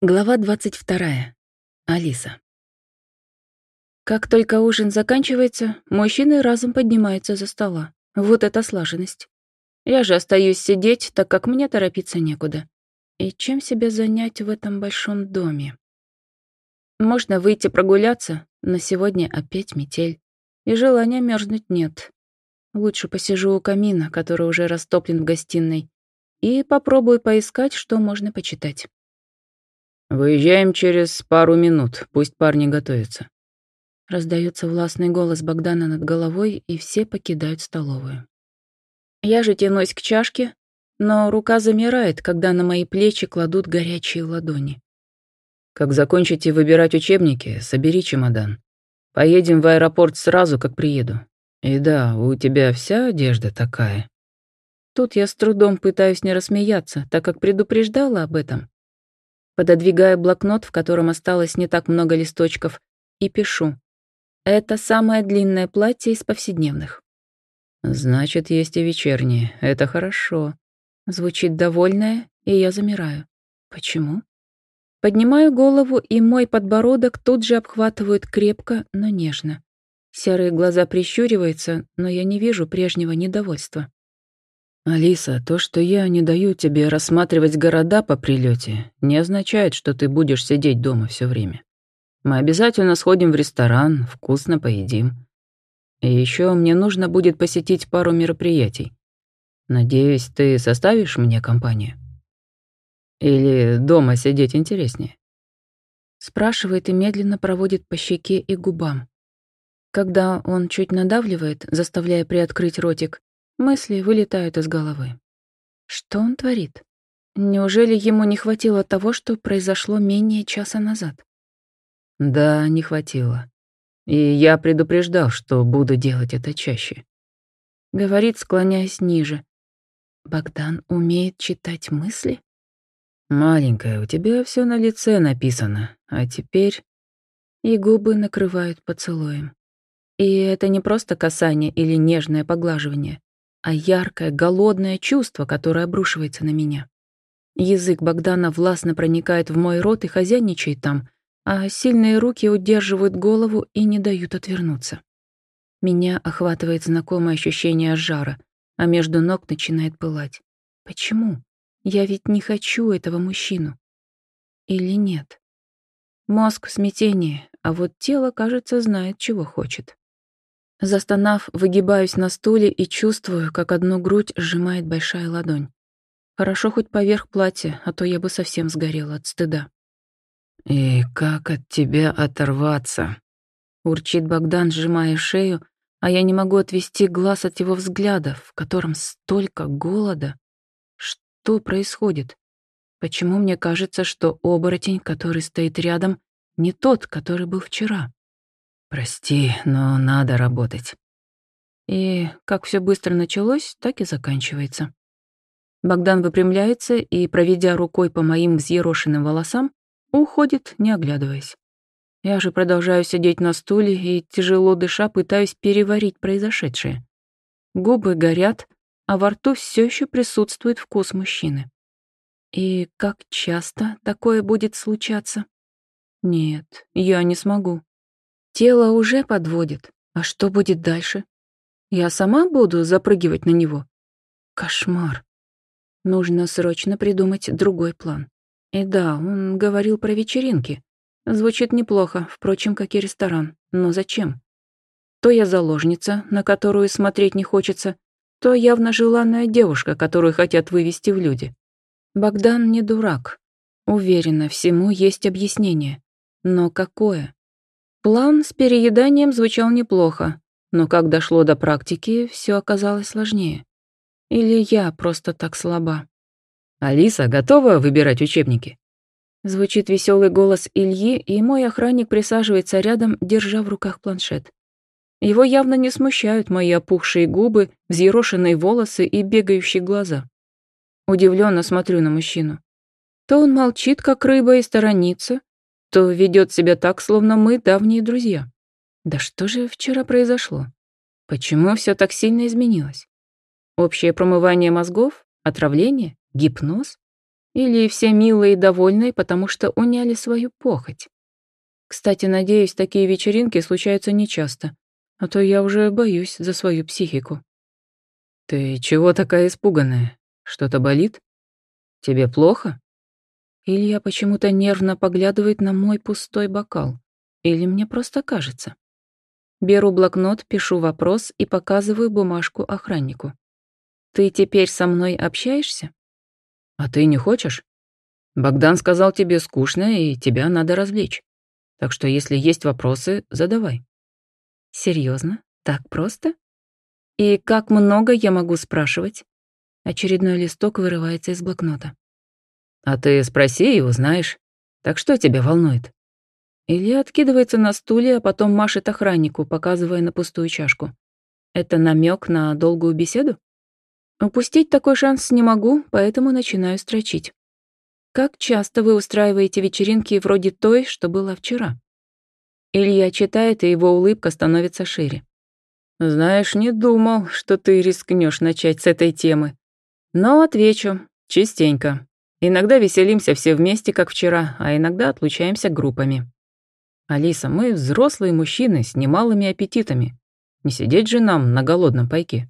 Глава 22. Алиса. Как только ужин заканчивается, мужчины разом поднимаются за стола. Вот это слаженность. Я же остаюсь сидеть, так как мне торопиться некуда. И чем себя занять в этом большом доме? Можно выйти прогуляться, но сегодня опять метель. И желания мерзнуть нет. Лучше посижу у камина, который уже растоплен в гостиной, и попробую поискать, что можно почитать. «Выезжаем через пару минут, пусть парни готовятся». Раздается властный голос Богдана над головой, и все покидают столовую. Я же тянусь к чашке, но рука замирает, когда на мои плечи кладут горячие ладони. «Как закончите выбирать учебники, собери чемодан. Поедем в аэропорт сразу, как приеду. И да, у тебя вся одежда такая». Тут я с трудом пытаюсь не рассмеяться, так как предупреждала об этом. Пододвигаю блокнот, в котором осталось не так много листочков, и пишу. Это самое длинное платье из повседневных. Значит, есть и вечерние. Это хорошо. Звучит довольное, и я замираю. Почему? Поднимаю голову, и мой подбородок тут же обхватывают крепко, но нежно. Серые глаза прищуриваются, но я не вижу прежнего недовольства. «Алиса, то, что я не даю тебе рассматривать города по прилете, не означает, что ты будешь сидеть дома все время. Мы обязательно сходим в ресторан, вкусно поедим. И еще мне нужно будет посетить пару мероприятий. Надеюсь, ты составишь мне компанию? Или дома сидеть интереснее?» Спрашивает и медленно проводит по щеке и губам. Когда он чуть надавливает, заставляя приоткрыть ротик, Мысли вылетают из головы. Что он творит? Неужели ему не хватило того, что произошло менее часа назад? Да, не хватило. И я предупреждал, что буду делать это чаще. Говорит, склоняясь ниже. Богдан умеет читать мысли? Маленькая, у тебя все на лице написано, а теперь... И губы накрывают поцелуем. И это не просто касание или нежное поглаживание а яркое, голодное чувство, которое обрушивается на меня. Язык Богдана властно проникает в мой рот и хозяйничает там, а сильные руки удерживают голову и не дают отвернуться. Меня охватывает знакомое ощущение жара, а между ног начинает пылать. Почему? Я ведь не хочу этого мужчину. Или нет? Мозг в смятении, а вот тело, кажется, знает, чего хочет. Застонав, выгибаюсь на стуле и чувствую, как одну грудь сжимает большая ладонь. Хорошо хоть поверх платья, а то я бы совсем сгорела от стыда. «И как от тебя оторваться?» Урчит Богдан, сжимая шею, а я не могу отвести глаз от его взгляда, в котором столько голода. Что происходит? Почему мне кажется, что оборотень, который стоит рядом, не тот, который был вчера? «Прости, но надо работать». И как все быстро началось, так и заканчивается. Богдан выпрямляется и, проведя рукой по моим взъерошенным волосам, уходит, не оглядываясь. Я же продолжаю сидеть на стуле и, тяжело дыша, пытаюсь переварить произошедшее. Губы горят, а во рту все еще присутствует вкус мужчины. И как часто такое будет случаться? Нет, я не смогу. Тело уже подводит. А что будет дальше? Я сама буду запрыгивать на него? Кошмар. Нужно срочно придумать другой план. И да, он говорил про вечеринки. Звучит неплохо, впрочем, как и ресторан. Но зачем? То я заложница, на которую смотреть не хочется, то явно желанная девушка, которую хотят вывести в люди. Богдан не дурак. Уверена, всему есть объяснение. Но какое? План с перееданием звучал неплохо, но как дошло до практики, все оказалось сложнее. Или я просто так слаба. «Алиса, готова выбирать учебники?» Звучит веселый голос Ильи, и мой охранник присаживается рядом, держа в руках планшет. Его явно не смущают мои опухшие губы, взъерошенные волосы и бегающие глаза. Удивленно смотрю на мужчину. То он молчит, как рыба, и сторонится, то ведет себя так, словно мы давние друзья. Да что же вчера произошло? Почему все так сильно изменилось? Общее промывание мозгов? Отравление? Гипноз? Или все милые и довольные, потому что уняли свою похоть? Кстати, надеюсь, такие вечеринки случаются нечасто, а то я уже боюсь за свою психику. Ты чего такая испуганная? Что-то болит? Тебе плохо? Илья почему-то нервно поглядывает на мой пустой бокал. Или мне просто кажется. Беру блокнот, пишу вопрос и показываю бумажку охраннику. «Ты теперь со мной общаешься?» «А ты не хочешь? Богдан сказал тебе скучно, и тебя надо развлечь. Так что если есть вопросы, задавай». Серьезно? Так просто? И как много я могу спрашивать?» Очередной листок вырывается из блокнота. «А ты спроси и узнаешь. Так что тебя волнует?» Илья откидывается на стуле, а потом машет охраннику, показывая на пустую чашку. Это намек на долгую беседу? Упустить такой шанс не могу, поэтому начинаю строчить. Как часто вы устраиваете вечеринки вроде той, что была вчера? Илья читает, и его улыбка становится шире. Знаешь, не думал, что ты рискнешь начать с этой темы. Но отвечу, частенько. Иногда веселимся все вместе, как вчера, а иногда отлучаемся группами. Алиса, мы взрослые мужчины с немалыми аппетитами. Не сидеть же нам на голодном пайке.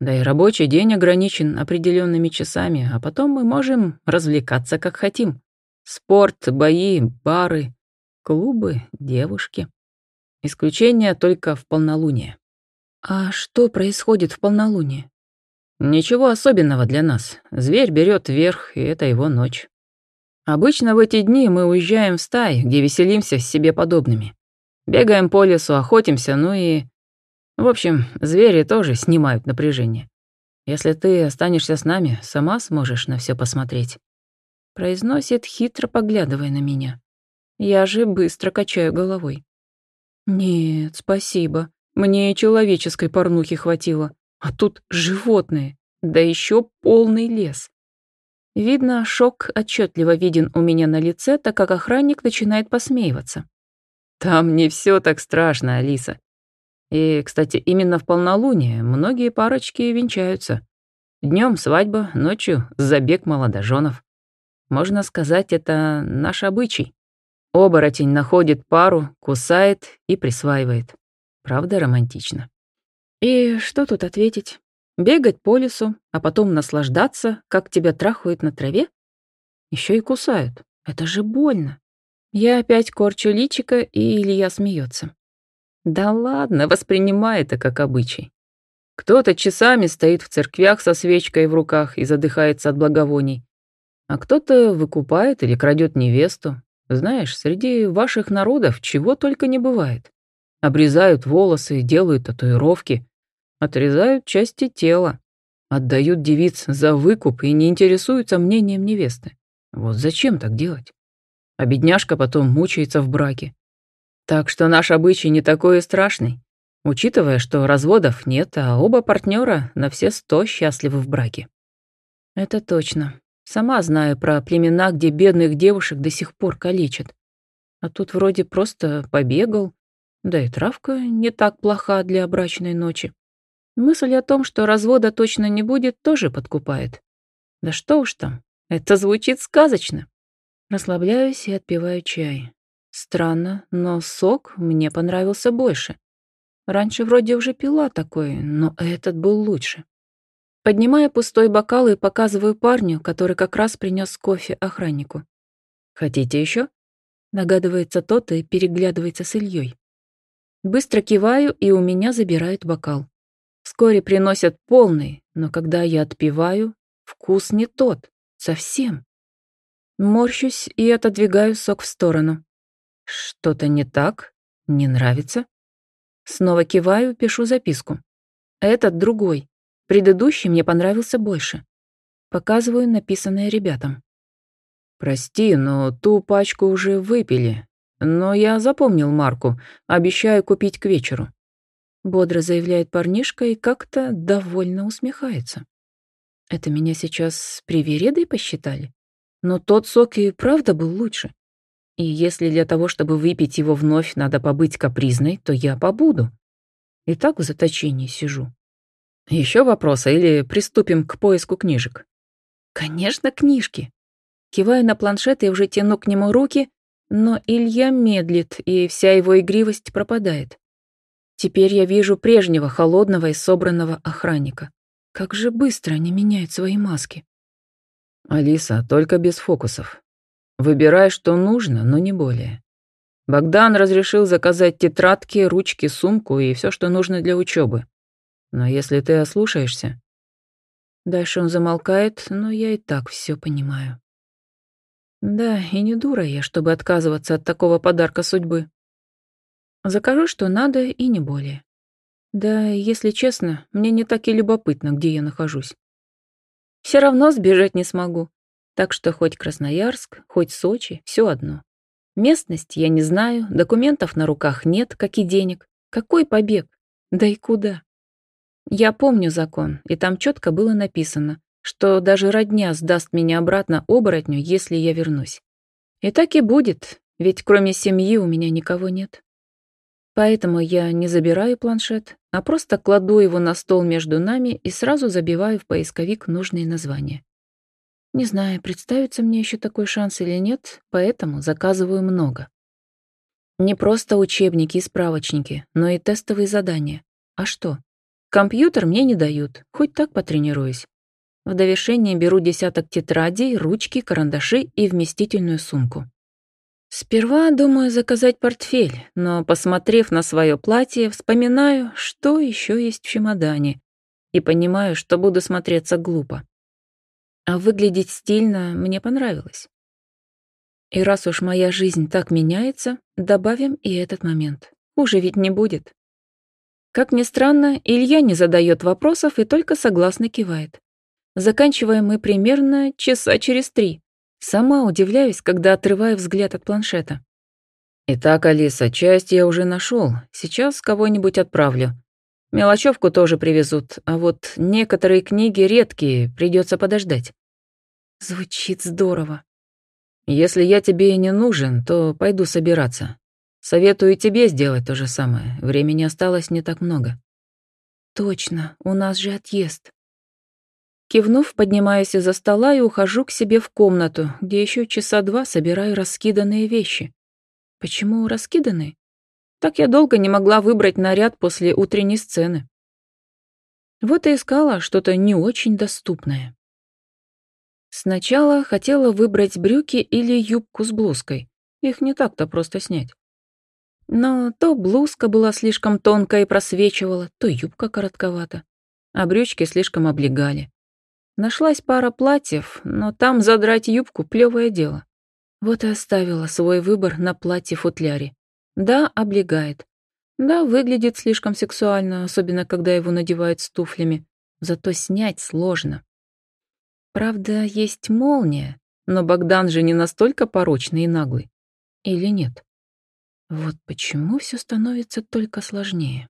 Да и рабочий день ограничен определенными часами, а потом мы можем развлекаться как хотим. Спорт, бои, бары, клубы, девушки. Исключение только в полнолуние. А что происходит в полнолуние? Ничего особенного для нас. Зверь берет верх, и это его ночь. Обычно в эти дни мы уезжаем в стаи, где веселимся с себе подобными. Бегаем по лесу, охотимся, ну и... В общем, звери тоже снимают напряжение. Если ты останешься с нами, сама сможешь на все посмотреть. Произносит, хитро поглядывая на меня. Я же быстро качаю головой. Нет, спасибо. Мне человеческой порнухи хватило. А тут животные, да еще полный лес. Видно, шок отчетливо виден у меня на лице, так как охранник начинает посмеиваться. Там не все так страшно, Алиса. И, кстати, именно в полнолуние многие парочки венчаются. Днем свадьба, ночью забег молодоженов. Можно сказать, это наш обычай. Оборотень находит пару, кусает и присваивает. Правда романтично? И что тут ответить? Бегать по лесу, а потом наслаждаться, как тебя трахают на траве? Еще и кусают. Это же больно. Я опять корчу личика, и Илья смеется. Да ладно, воспринимай это как обычай. Кто-то часами стоит в церквях со свечкой в руках и задыхается от благовоний, а кто-то выкупает или крадет невесту. Знаешь, среди ваших народов чего только не бывает. Обрезают волосы, делают татуировки, отрезают части тела, отдают девиц за выкуп и не интересуются мнением невесты. Вот зачем так делать? А бедняжка потом мучается в браке. Так что наш обычай не такой и страшный, учитывая, что разводов нет, а оба партнера на все сто счастливы в браке. Это точно. Сама знаю про племена, где бедных девушек до сих пор калечат. А тут вроде просто побегал, да и травка не так плоха для брачной ночи. Мысль о том, что развода точно не будет, тоже подкупает. Да что уж там, это звучит сказочно. Расслабляюсь и отпиваю чай. Странно, но сок мне понравился больше. Раньше вроде уже пила такой, но этот был лучше. Поднимаю пустой бокал и показываю парню, который как раз принес кофе охраннику. «Хотите еще? Догадывается тот и переглядывается с Ильей. Быстро киваю, и у меня забирают бокал. Вскоре приносят полный, но когда я отпиваю, вкус не тот, совсем. Морщусь и отодвигаю сок в сторону. Что-то не так? Не нравится? Снова киваю, пишу записку. Этот другой. Предыдущий мне понравился больше. Показываю написанное ребятам. «Прости, но ту пачку уже выпили. Но я запомнил марку. Обещаю купить к вечеру». Бодро заявляет парнишка и как-то довольно усмехается. Это меня сейчас привередой посчитали? Но тот сок и правда был лучше. И если для того, чтобы выпить его вновь, надо побыть капризной, то я побуду. И так в заточении сижу. Еще вопросы или приступим к поиску книжек? Конечно, книжки. Киваю на планшет и уже тяну к нему руки, но Илья медлит, и вся его игривость пропадает. Теперь я вижу прежнего холодного и собранного охранника. Как же быстро они меняют свои маски. Алиса, только без фокусов. Выбирай, что нужно, но не более. Богдан разрешил заказать тетрадки, ручки, сумку и все, что нужно для учебы. Но если ты ослушаешься... Дальше он замолкает, но я и так все понимаю. Да, и не дура я, чтобы отказываться от такого подарка судьбы. Закажу, что надо, и не более. Да, если честно, мне не так и любопытно, где я нахожусь. Все равно сбежать не смогу. Так что хоть Красноярск, хоть Сочи, все одно. Местность я не знаю, документов на руках нет, как и денег. Какой побег? Да и куда? Я помню закон, и там четко было написано, что даже родня сдаст меня обратно оборотню, если я вернусь. И так и будет, ведь кроме семьи у меня никого нет. Поэтому я не забираю планшет, а просто кладу его на стол между нами и сразу забиваю в поисковик нужные названия. Не знаю, представится мне еще такой шанс или нет, поэтому заказываю много. Не просто учебники и справочники, но и тестовые задания. А что? Компьютер мне не дают, хоть так потренируюсь. В довершение беру десяток тетрадей, ручки, карандаши и вместительную сумку. Сперва думаю заказать портфель, но, посмотрев на свое платье, вспоминаю, что еще есть в чемодане, и понимаю, что буду смотреться глупо. А выглядеть стильно мне понравилось. И раз уж моя жизнь так меняется, добавим и этот момент. Уже ведь не будет. Как ни странно, Илья не задает вопросов и только согласно кивает. Заканчиваем мы примерно часа через три. Сама удивляюсь, когда отрываю взгляд от планшета. «Итак, Алиса, часть я уже нашел. Сейчас кого-нибудь отправлю. Мелочевку тоже привезут, а вот некоторые книги редкие, придется подождать». Звучит здорово. «Если я тебе и не нужен, то пойду собираться. Советую тебе сделать то же самое. Времени осталось не так много». «Точно, у нас же отъезд». Кивнув, поднимаюсь из-за стола и ухожу к себе в комнату, где еще часа два собираю раскиданные вещи. Почему раскиданные? Так я долго не могла выбрать наряд после утренней сцены. Вот и искала что-то не очень доступное. Сначала хотела выбрать брюки или юбку с блузкой. Их не так-то просто снять. Но то блузка была слишком тонкая и просвечивала, то юбка коротковата, а брючки слишком облегали. Нашлась пара платьев, но там задрать юбку — плевое дело. Вот и оставила свой выбор на платье-футляре. Да, облегает. Да, выглядит слишком сексуально, особенно когда его надевают с туфлями. Зато снять сложно. Правда, есть молния, но Богдан же не настолько порочный и наглый. Или нет? Вот почему все становится только сложнее.